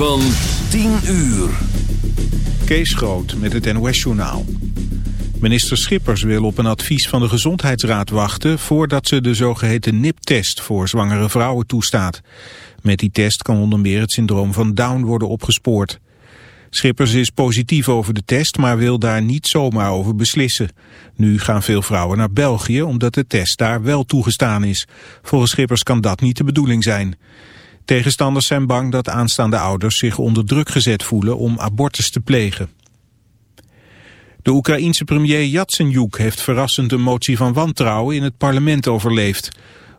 van 10 uur. Kees Groot met het NOS-journaal. Minister Schippers wil op een advies van de Gezondheidsraad wachten... voordat ze de zogeheten NIP-test voor zwangere vrouwen toestaat. Met die test kan onder meer het syndroom van Down worden opgespoord. Schippers is positief over de test, maar wil daar niet zomaar over beslissen. Nu gaan veel vrouwen naar België, omdat de test daar wel toegestaan is. Volgens Schippers kan dat niet de bedoeling zijn. Tegenstanders zijn bang dat aanstaande ouders zich onder druk gezet voelen om abortus te plegen. De Oekraïense premier Yatsenyuk heeft verrassend een motie van wantrouwen in het parlement overleefd.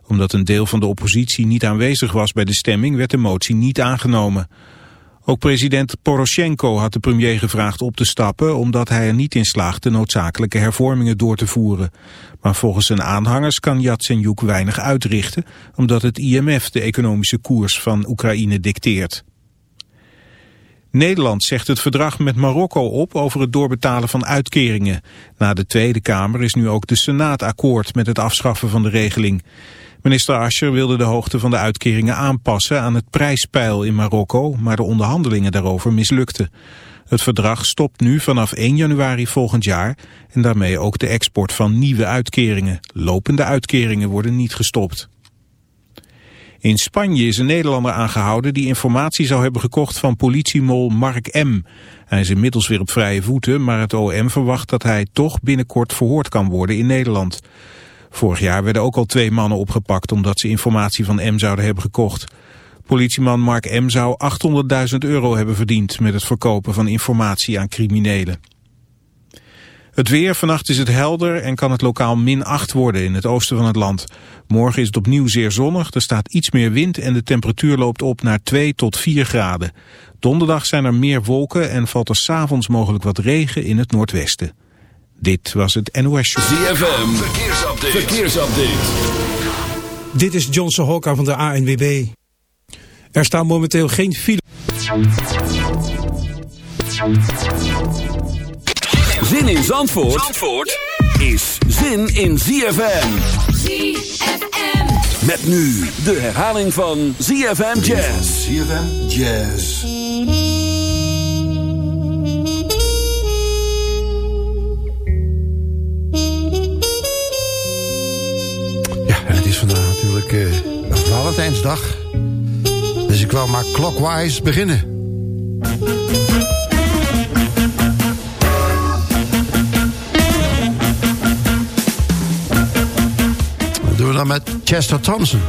Omdat een deel van de oppositie niet aanwezig was bij de stemming werd de motie niet aangenomen. Ook president Poroshenko had de premier gevraagd op te stappen... omdat hij er niet in slaagt de noodzakelijke hervormingen door te voeren. Maar volgens zijn aanhangers kan Yatsenyuk weinig uitrichten... omdat het IMF de economische koers van Oekraïne dicteert. Nederland zegt het verdrag met Marokko op over het doorbetalen van uitkeringen. Na de Tweede Kamer is nu ook de Senaat akkoord met het afschaffen van de regeling. Minister Ascher wilde de hoogte van de uitkeringen aanpassen aan het prijspeil in Marokko, maar de onderhandelingen daarover mislukten. Het verdrag stopt nu vanaf 1 januari volgend jaar en daarmee ook de export van nieuwe uitkeringen. Lopende uitkeringen worden niet gestopt. In Spanje is een Nederlander aangehouden die informatie zou hebben gekocht van politiemol Mark M. Hij is inmiddels weer op vrije voeten, maar het OM verwacht dat hij toch binnenkort verhoord kan worden in Nederland. Vorig jaar werden ook al twee mannen opgepakt omdat ze informatie van M zouden hebben gekocht. Politieman Mark M. zou 800.000 euro hebben verdiend met het verkopen van informatie aan criminelen. Het weer, vannacht is het helder en kan het lokaal min 8 worden in het oosten van het land. Morgen is het opnieuw zeer zonnig, er staat iets meer wind en de temperatuur loopt op naar 2 tot 4 graden. Donderdag zijn er meer wolken en valt er s'avonds mogelijk wat regen in het noordwesten. Dit was het NOS Show. ZFM, verkeersupdate. verkeersupdate. Dit is Johnson Hokka van de ANWB. Er staan momenteel geen file. Zin in Zandvoort, Zandvoort is zin in ZFM. ZFM. Met nu de herhaling van ZFM Jazz. ZFM Jazz. Vandaag natuurlijk uh, Valentijnsdag. Dus ik wil maar clockwise beginnen. Dat doen we dan met Chester Thompson.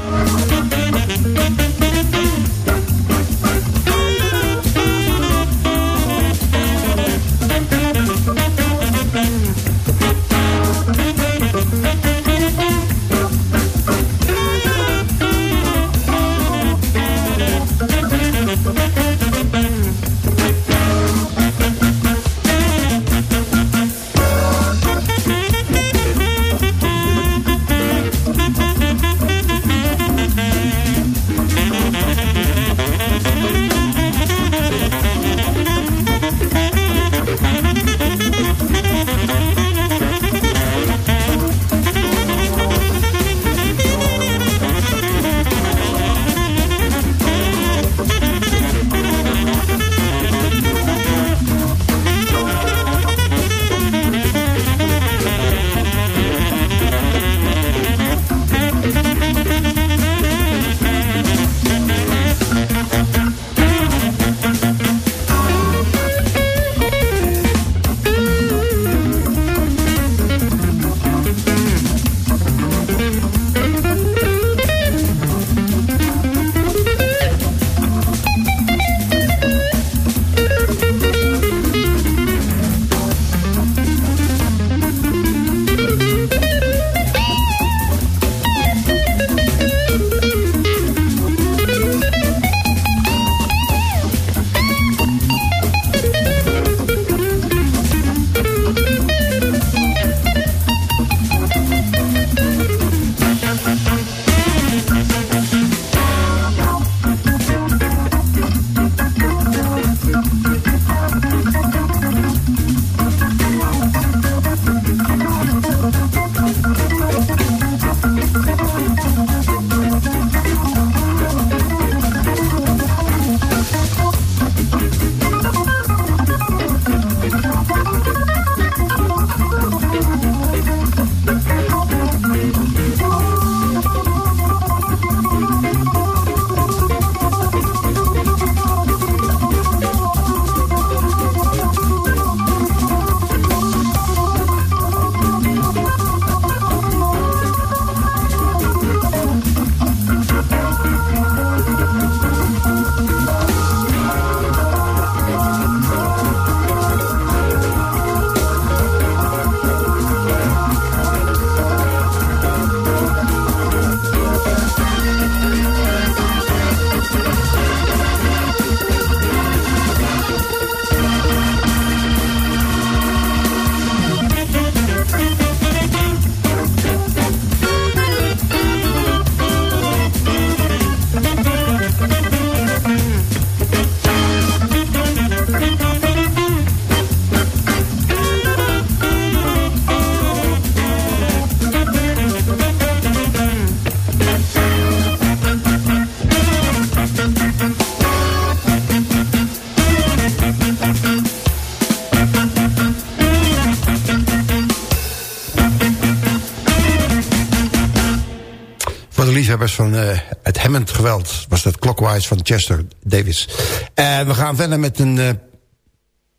Van uh, het Hammond-geweld... was dat Clockwise van Chester Davis. Uh, we gaan verder met een uh,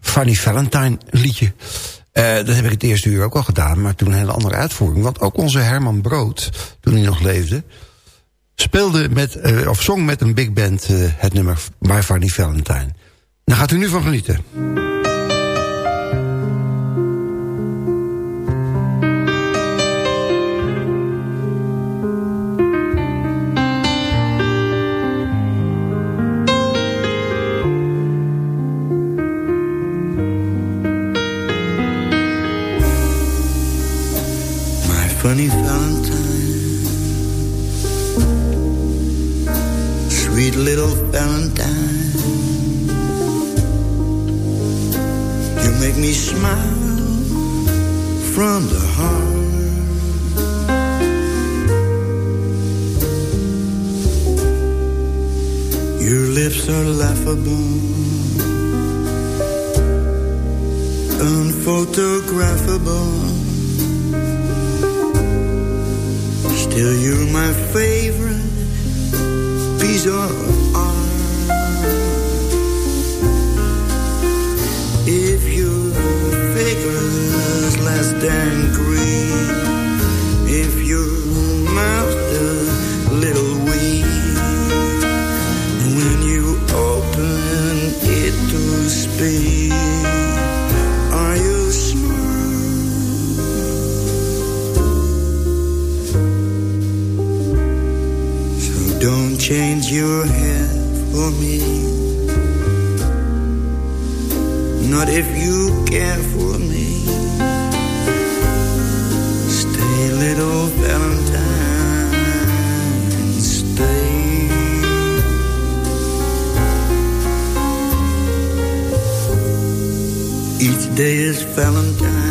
Funny Valentine liedje. dat heb ik het eerste uur ook al gedaan, maar toen een hele andere uitvoering. Want ook onze Herman Brood, toen hij nog leefde... speelde met, of zong met een big band het nummer My Funny Valentine. Daar gaat u nu van genieten. Unphotographable. Still you're my favorite. Piece of art. If your figure is less than green If your mouth to speak change your hair for me. Not if you care Each day is Valentine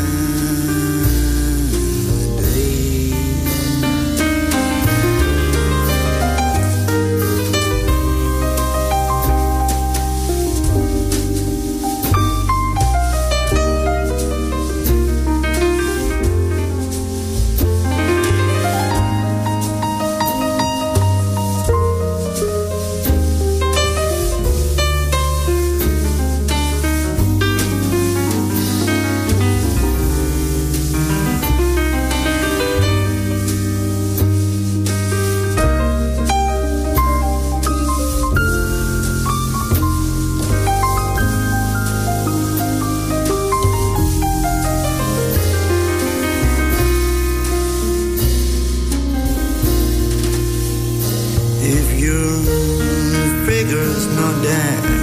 Damn.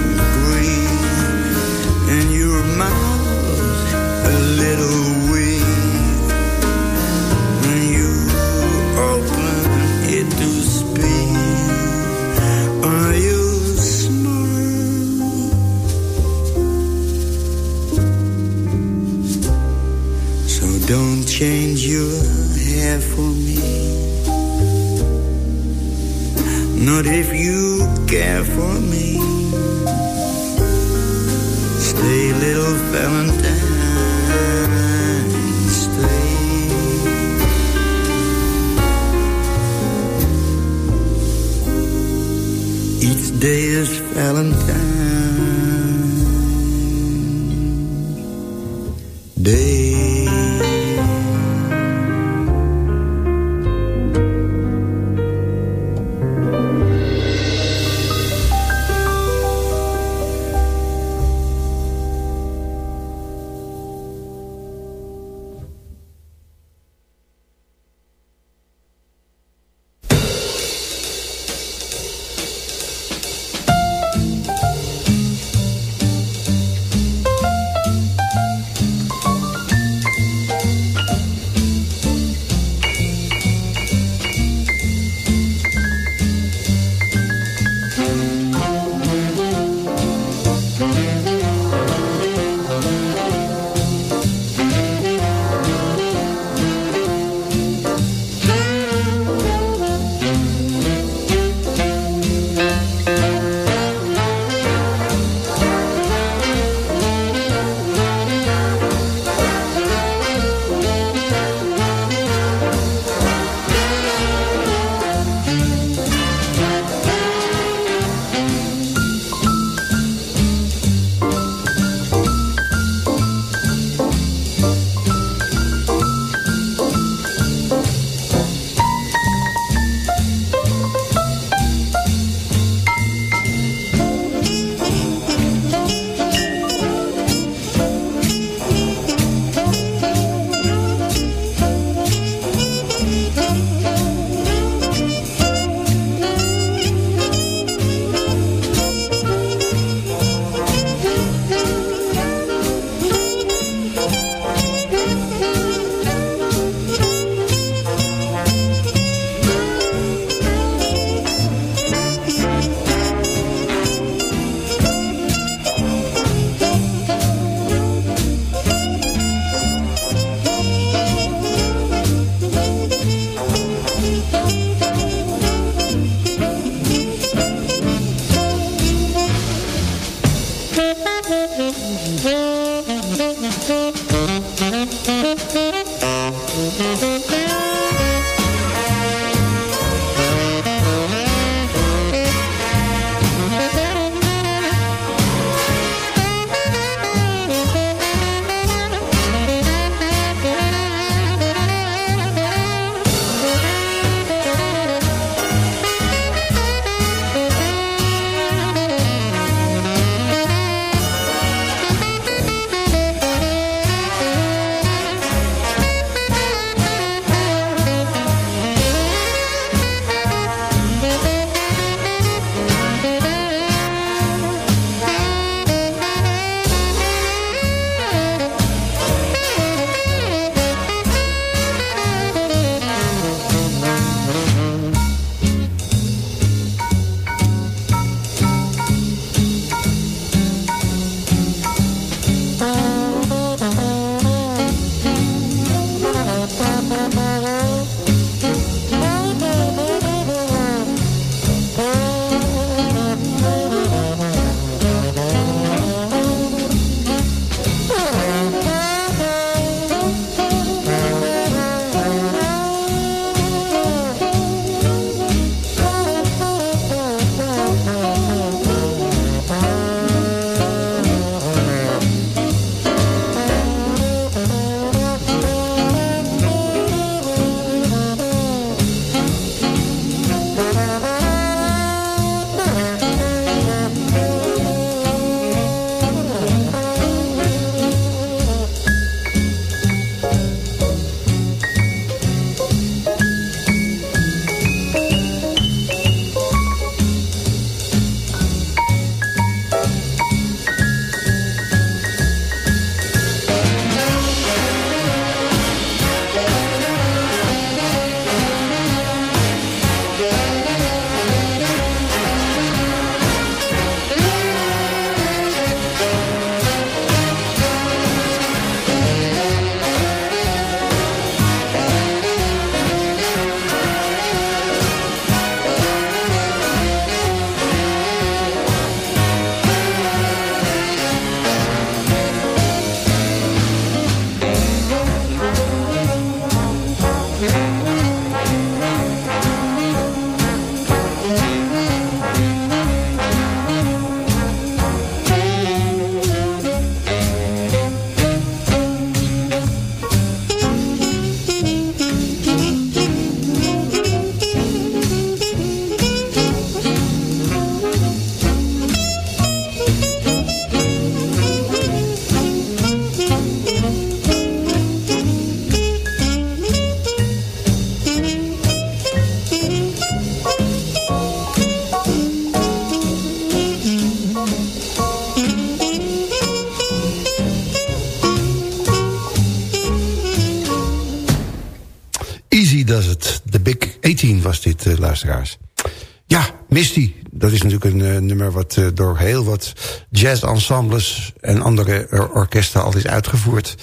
Ja, Misty. Dat is natuurlijk een uh, nummer wat uh, door heel wat jazz-ensembles... en andere orkesten al is uitgevoerd.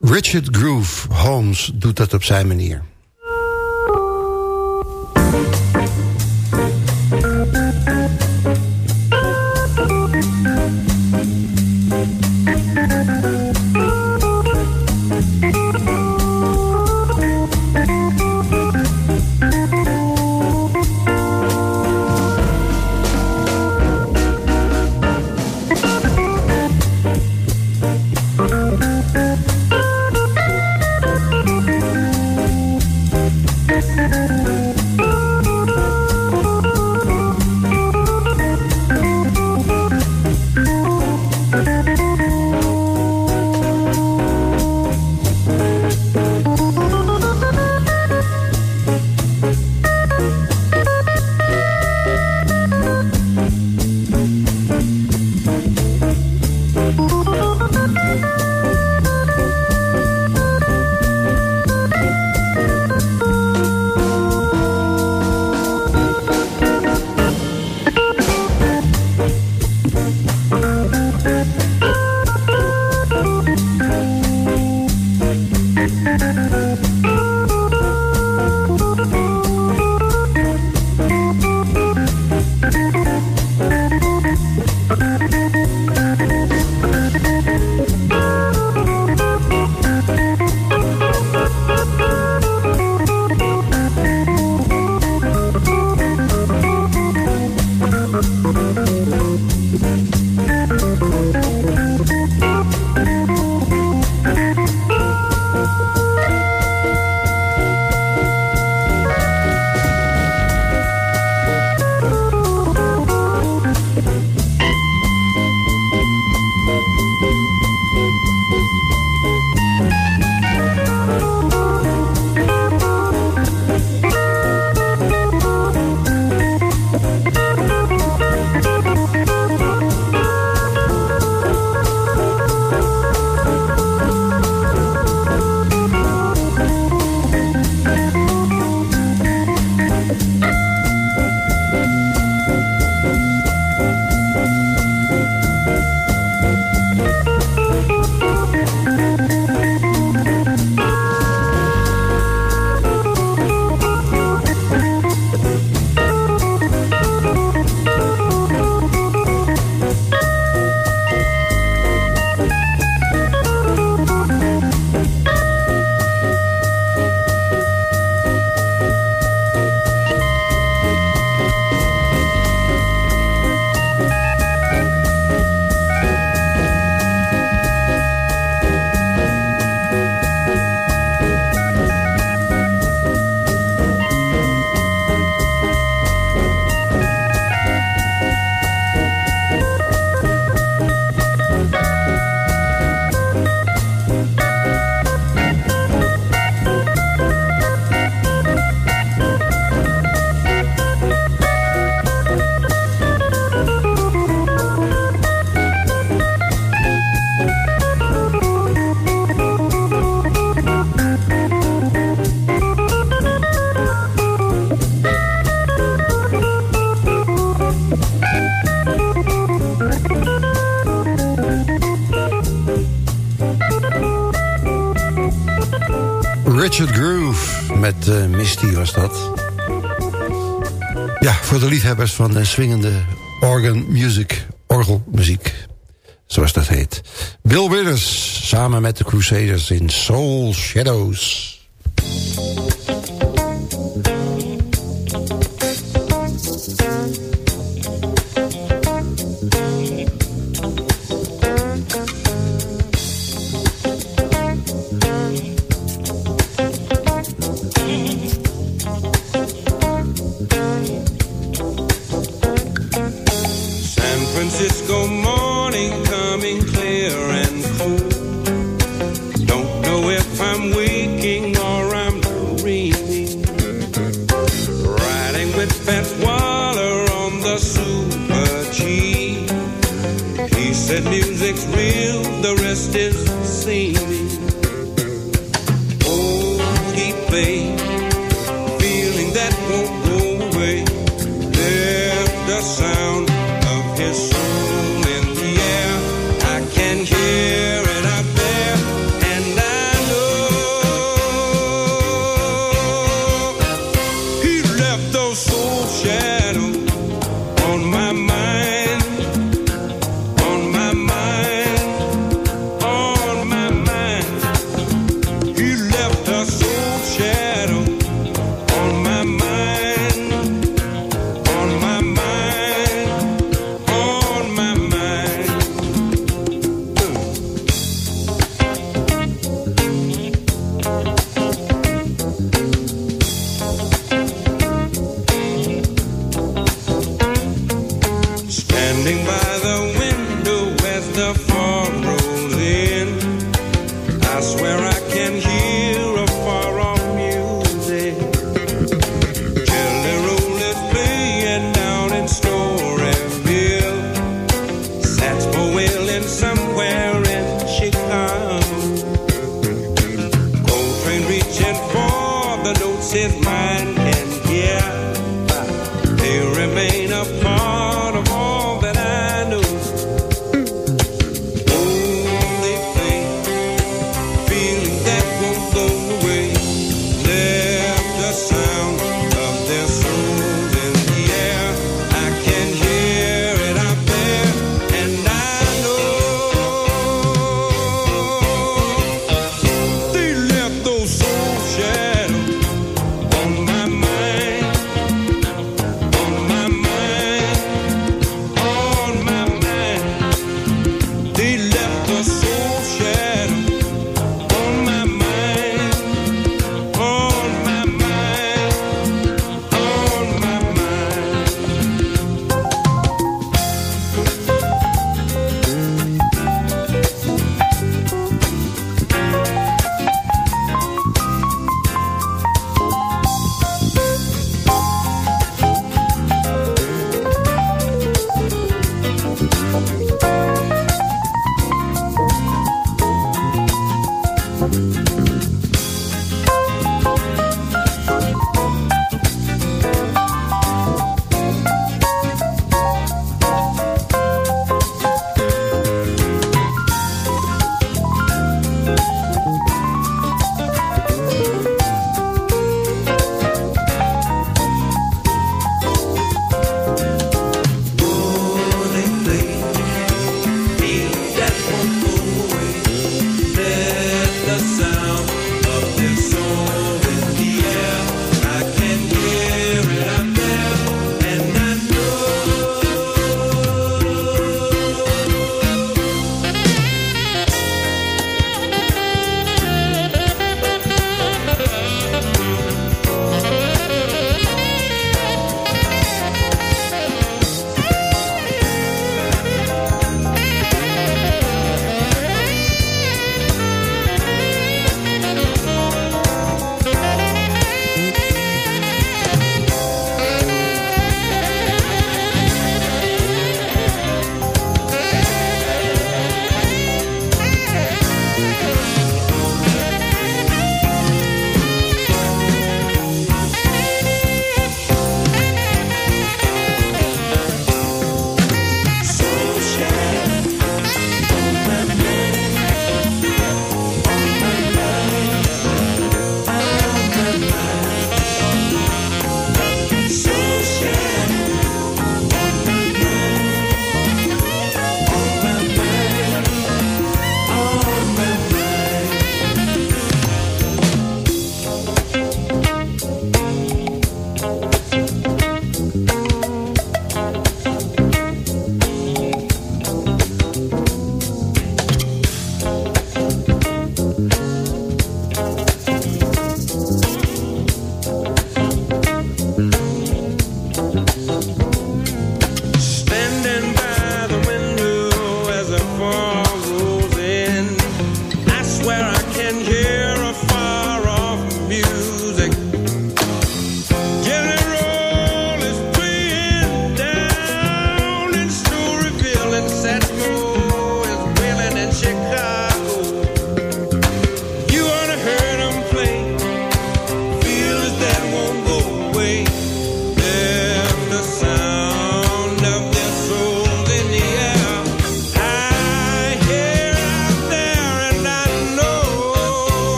Richard Groove Holmes doet dat op zijn manier. De liefhebbers van de swingende organ music, orgelmuziek. Zoals dat heet. Bill Withers samen met de Crusaders in Soul Shadows. Music's real, the rest is seeming.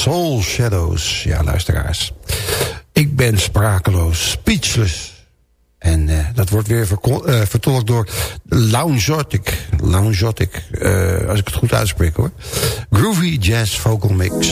Soul Shadows. Ja, luisteraars. Ik ben sprakeloos, speechless. En uh, dat wordt weer uh, vertolkt door Loungeotic. Loungeotic, uh, als ik het goed uitspreek hoor. Groovy Jazz Vocal Mix.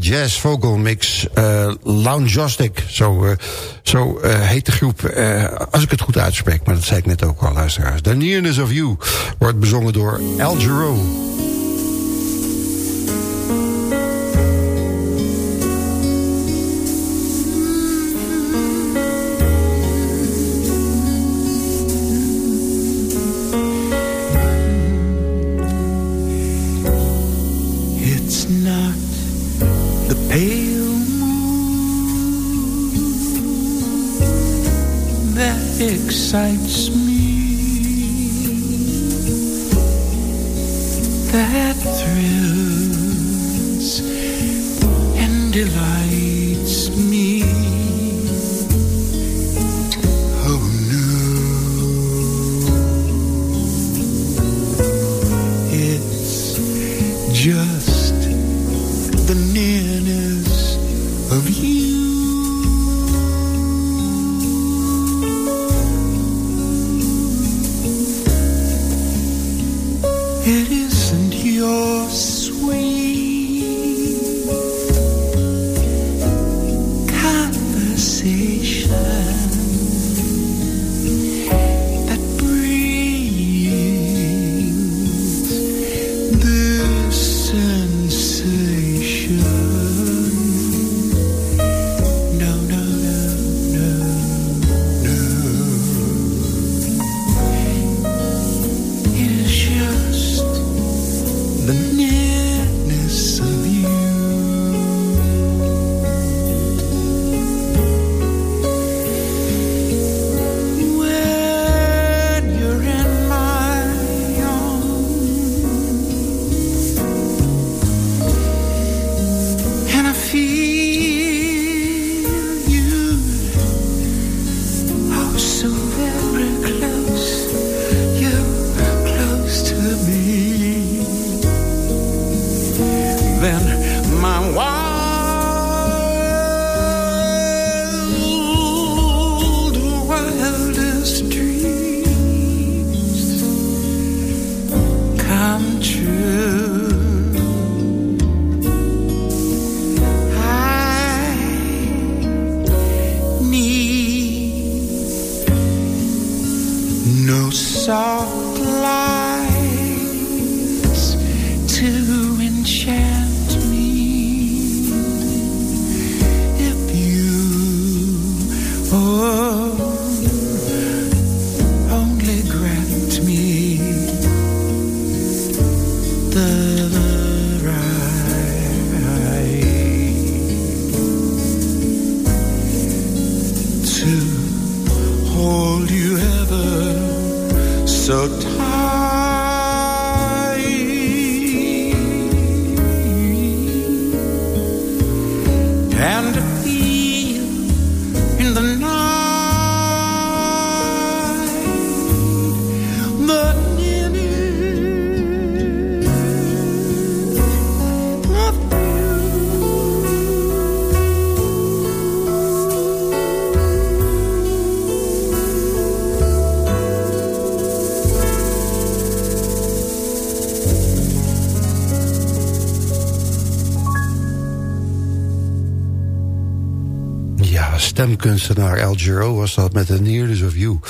Jazz Vocal Mix uh, Loungeostic. Zo, zo heet de groep, als ik het goed uitspreek. Maar dat zei ik net ook al, luisteraars. The Nearness of You wordt bezongen door Al Giro. Excites me. That thrills and delights stemkunstenaar Giro was dat met The Nearness of You.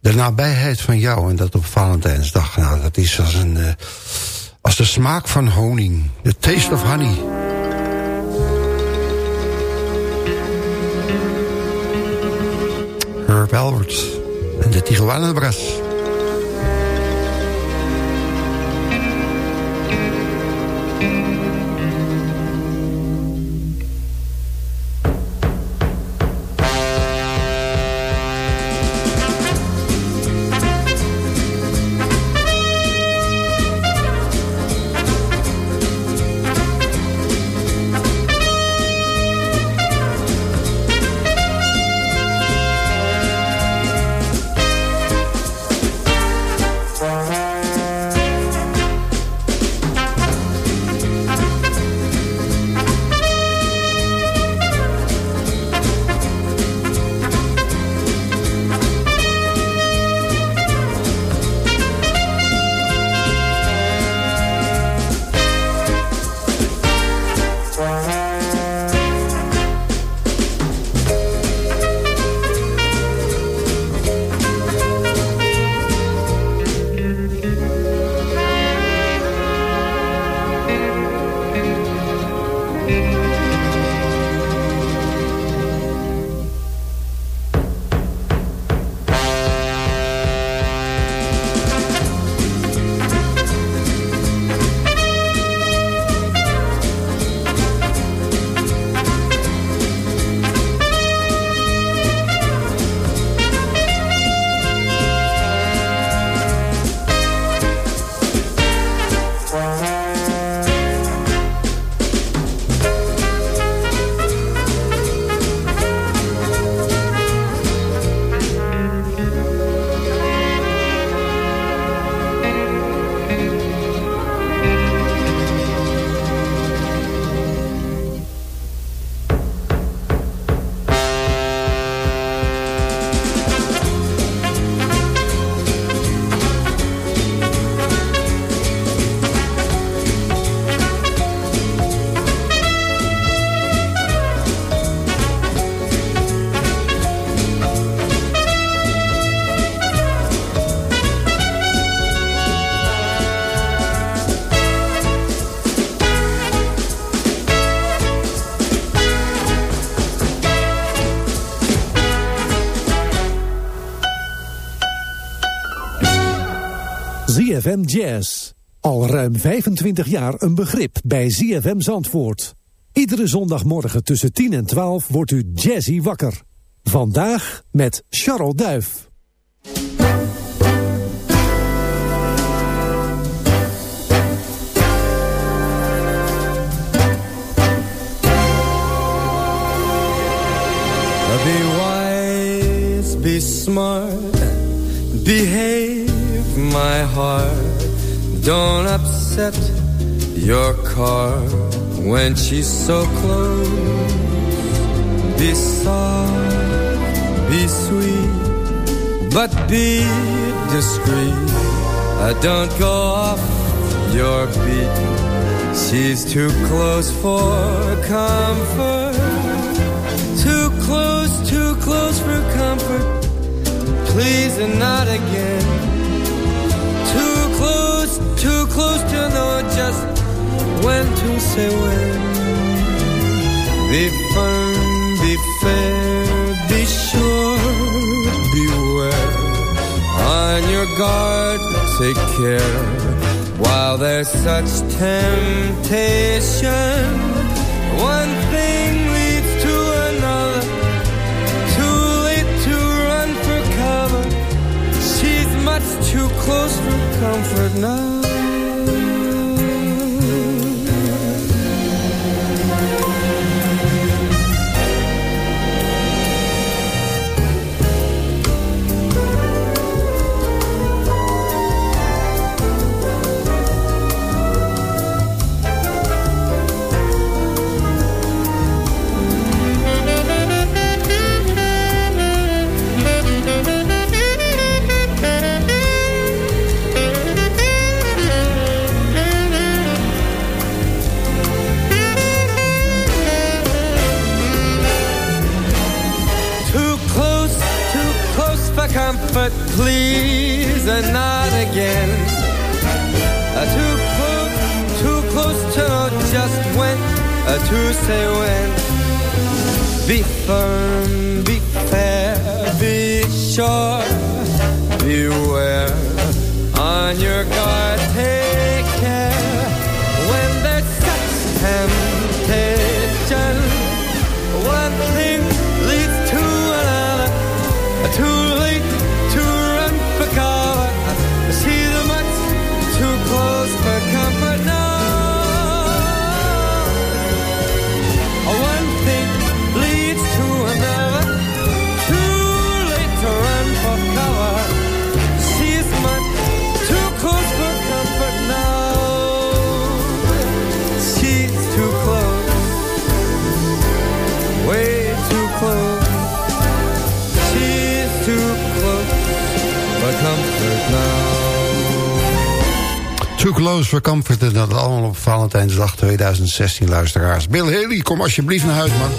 De nabijheid van jou en dat op Valentijnsdag. Nou, dat is als, een, uh, als de smaak van honing. The taste of honey. Herb Alberts en de Tijuana. ZFM Jazz. Al ruim 25 jaar een begrip bij ZFM Zandvoort. Iedere zondagmorgen tussen 10 en 12 wordt u jazzy wakker. Vandaag met Charles Duif. Be wise, be smart, behave my heart. Don't upset your car when she's so close. Be soft, be sweet, but be discreet. I don't go off your beat. She's too close for comfort too close, too close for comfort. Please and not again. Too close, to know just when to say when. Be firm, be fair, be sure, beware. On your guard, take care. While there's such temptation, one thing leads to another. Too late to run for cover. She's much too close for comfort now to say when. Be firm, be fair, be sure, Too Close for Comfort. En dat allemaal op Valentijnsdag 2016, luisteraars. Bill Haley, kom alsjeblieft naar huis, man.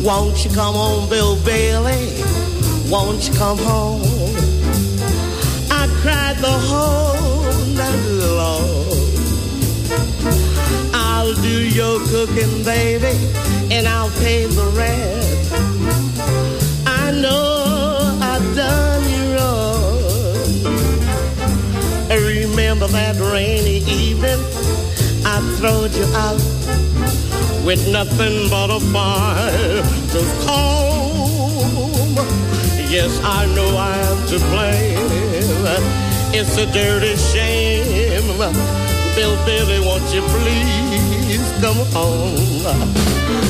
Won't you come home, Bill Bailey? Won't you come home? I cried the whole night long. I'll do your cooking, baby, I'll pay the rent. I know I've done you wrong. Remember that rainy evening I throwed you out with nothing but a fire to comb. Yes, I know I'm to blame. It's a dirty shame Bill Billy, won't you please come home?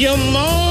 your mom.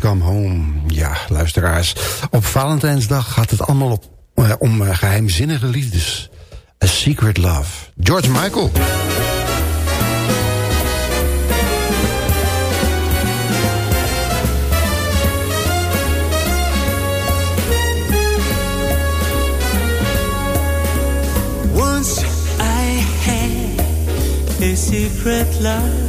Come Home. Ja, luisteraars. Op Valentijnsdag gaat het allemaal op, uh, om uh, geheimzinnige liefdes. A Secret Love. George Michael. Once I had a secret love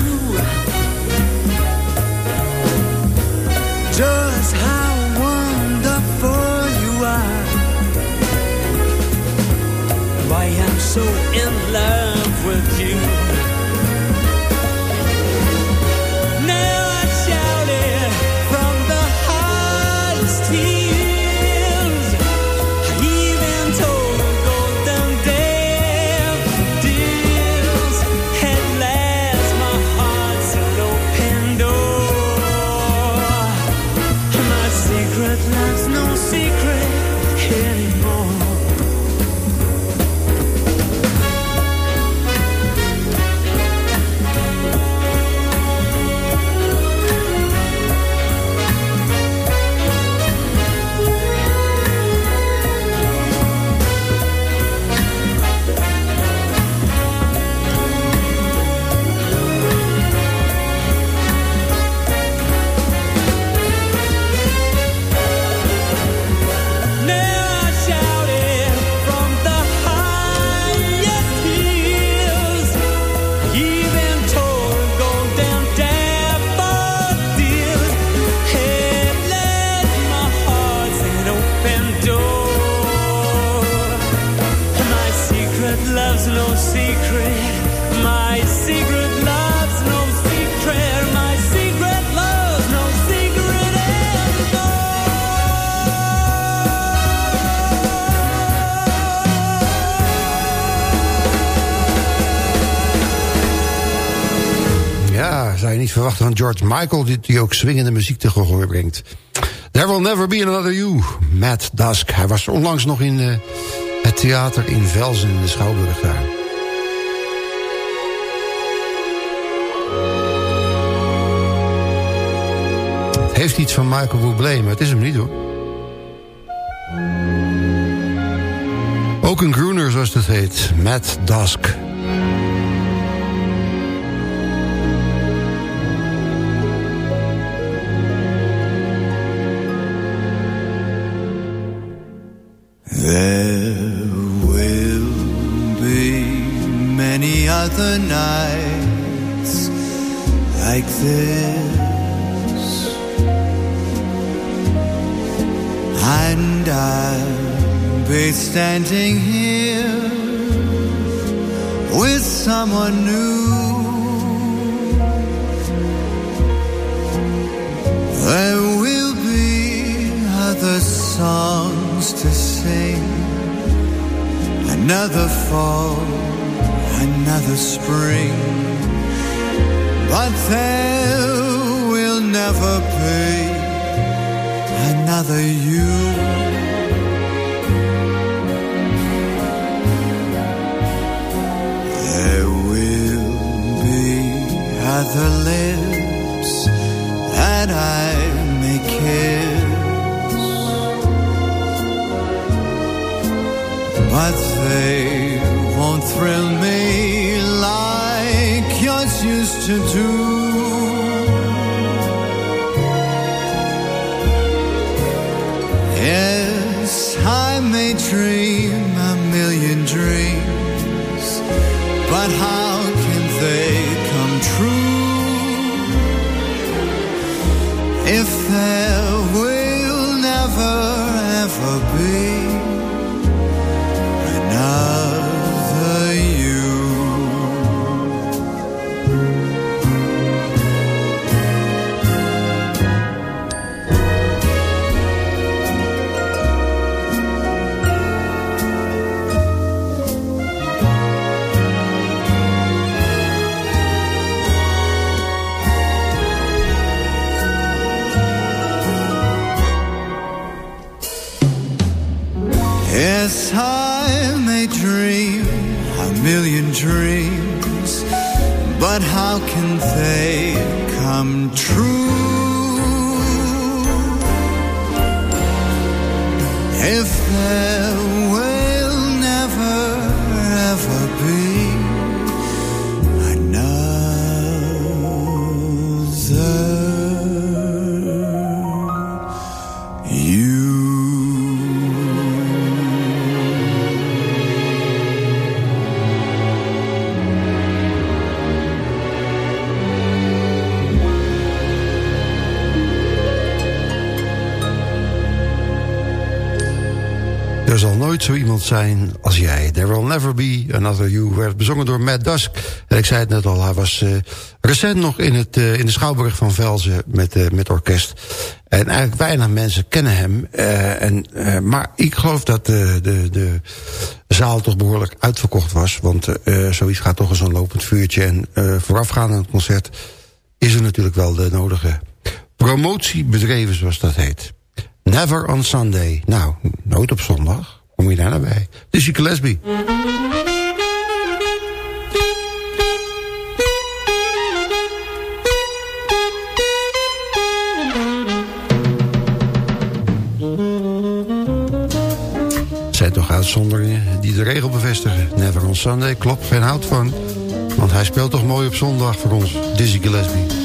so in love verwachten van George Michael... die, die ook swingende muziek te gehoor brengt. There Will Never Be Another You, Matt Dusk. Hij was onlangs nog in uh, het theater in Velzen in de Schouwburg daar. Het heeft iets van Michael Bublé, maar het is hem niet hoor. Ook een groener zoals het heet, Matt Dusk. Like this, and I'll be standing here with someone new. There will be other songs to sing. Another fall, another spring. But there will never be another you. There will be other lips that I may kiss but they won't thrill me to. Yes, I may dream zijn als jij. There will never be another you. Werd bezongen door Matt Dusk. En ik zei het net al, hij was uh, recent nog in, het, uh, in de Schouwburg van Velzen met, uh, met orkest. En eigenlijk weinig mensen kennen hem. en, maar ik geloof dat de, de, de zaal toch behoorlijk uitverkocht was. Want zoiets gaat toch als een lopend vuurtje. En voorafgaand aan het concert is er natuurlijk wel de nodige promotie bedreven, zoals dat heet. Never on Sunday. Nou, nooit op zondag. Kom je daar nou bij? Dizzy Gillespie. zijn toch uitzonderingen die de regel bevestigen. Never on Sunday, klopt, geen hout van. Want hij speelt toch mooi op zondag voor ons, Dizzy Gillespie.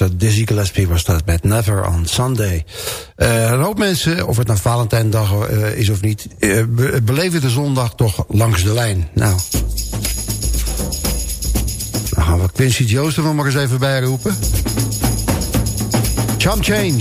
Mr. Dizzy Gillespie was dat met Never on Sunday. Uh, een hoop mensen, of het nou Valentijndag uh, is of niet... Uh, be beleven de zondag toch langs de lijn. Nou, dan gaan we Quincy Jones er nog maar eens even bij roepen. Chum Change.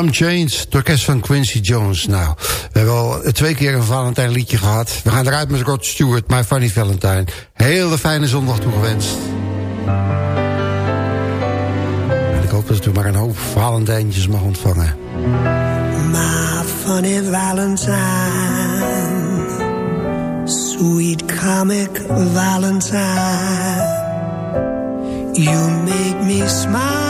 Jump Chains, het van Quincy Jones. Nou, we hebben al twee keer een Valentijn liedje gehad. We gaan eruit met Rod Stewart, My Funny Valentine. Hele fijne zondag toegewenst. En ik hoop dat u maar een hoop Valentijntjes mag ontvangen. My funny Valentine Sweet comic Valentine You make me smile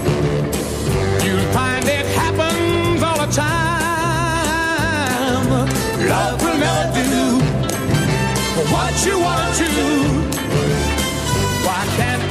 find it happens all the time. Love will never do what you want to. Why can't